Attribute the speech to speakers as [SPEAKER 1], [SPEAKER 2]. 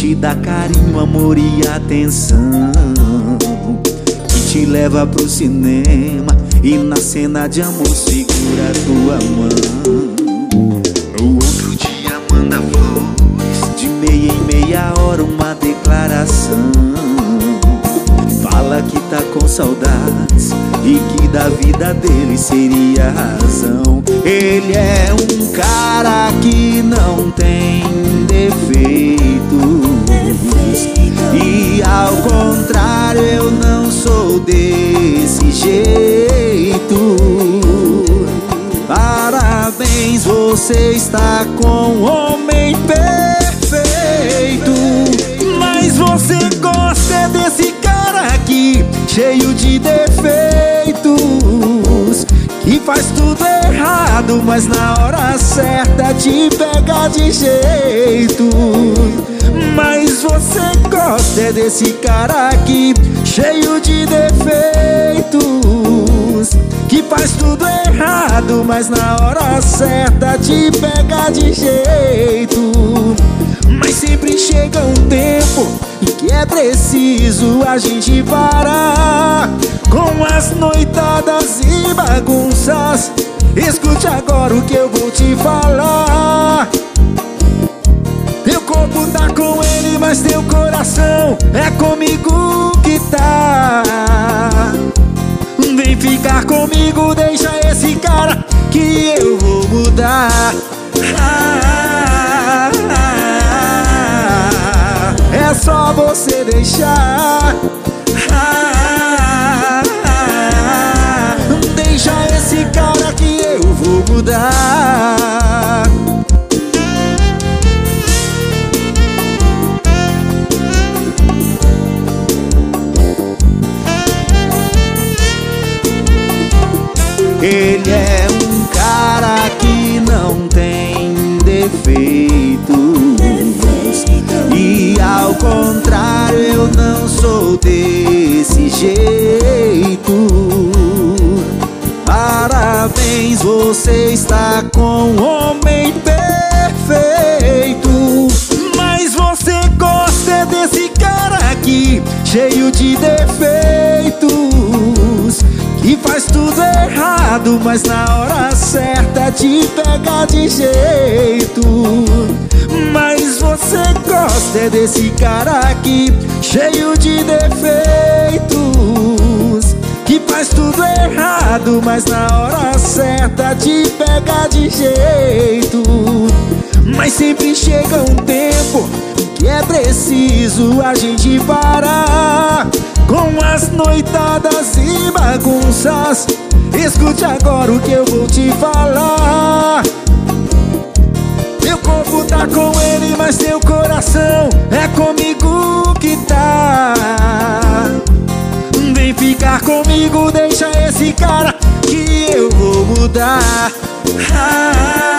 [SPEAKER 1] te dá carinho, amor e atenção. Que te leva pro cinema e na cena de amor segura tua mão. No outro dia manda flores, de meia em meia hora uma declaração. Fala que tá com saudades e que da vida dele seria a razão. Você está com um homem perfeito. Mas você gosta desse cara aqui, cheio de defeitos. Que faz tudo errado, mas na hora certa te pega de jeito. Mas você gosta desse cara aqui, cheio de defeitos. Que faz tudo errado, mas na hora certa te pega de jeito. Mas sempre chega um tempo em que é preciso a gente parar com as noitadas e bagunças. Escute agora o que eu vou te falar. Ficar comigo, deixa esse cara que eu vou mudar. Ah, ah, ah, é só você deixar. Deixa esse cara que eu vou mudar. Ele é um cara que não tem defeitos. E ao contrário eu não sou desse jeito. Parabéns, você está com um homem perfeito. Mas você gosta desse cara aqui, cheio de defeitos faz tudo errado, mas na hora certa te pega de jeito. Mas você gosta desse cara aqui, cheio de defeitos. Que faz tudo errado, mas na hora certa te pega de jeito. Mas sempre chega um tempo que é preciso a gente parar noitadas e bagunças. Escute agora o que eu vou te falar. Meu corpo tá com ele, mas teu coração é comigo que tá. Vem ficar comigo, deixa esse cara que eu vou mudar. Ah,